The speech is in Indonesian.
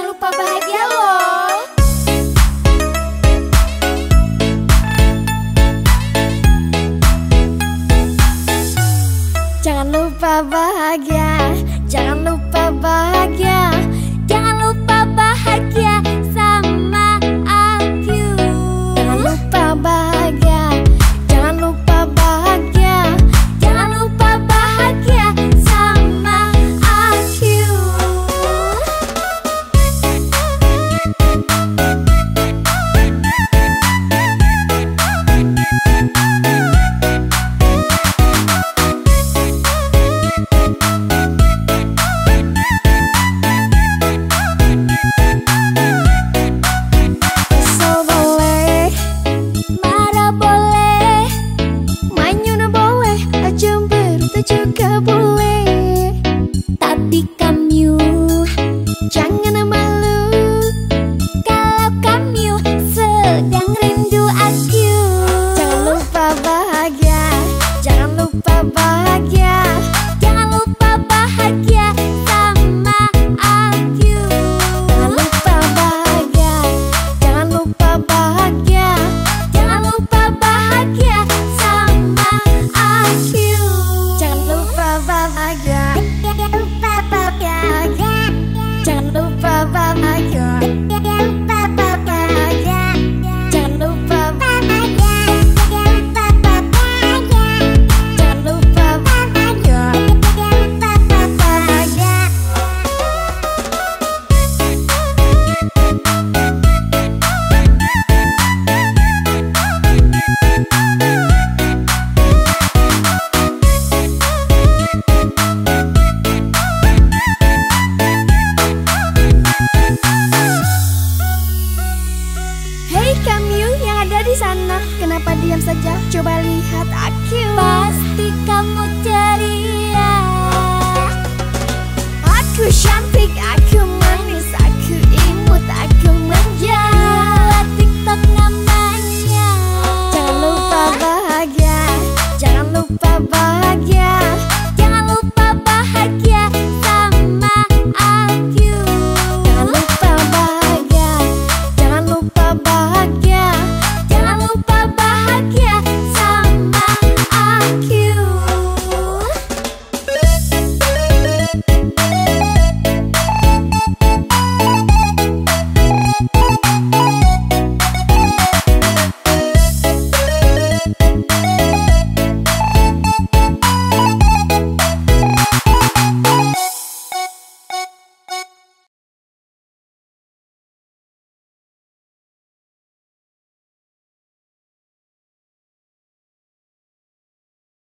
jangan lupa bahagia loh. Jangan lupa bahagia, jangan lupa Hei kamu yang ada di sana, kenapa diam saja? Coba lihat aku. Pasti kamu ceria. Aku cantik, aku manis, aku imut, aku manja. TikTok namanya. Jangan lupa bahagia, jangan lupa.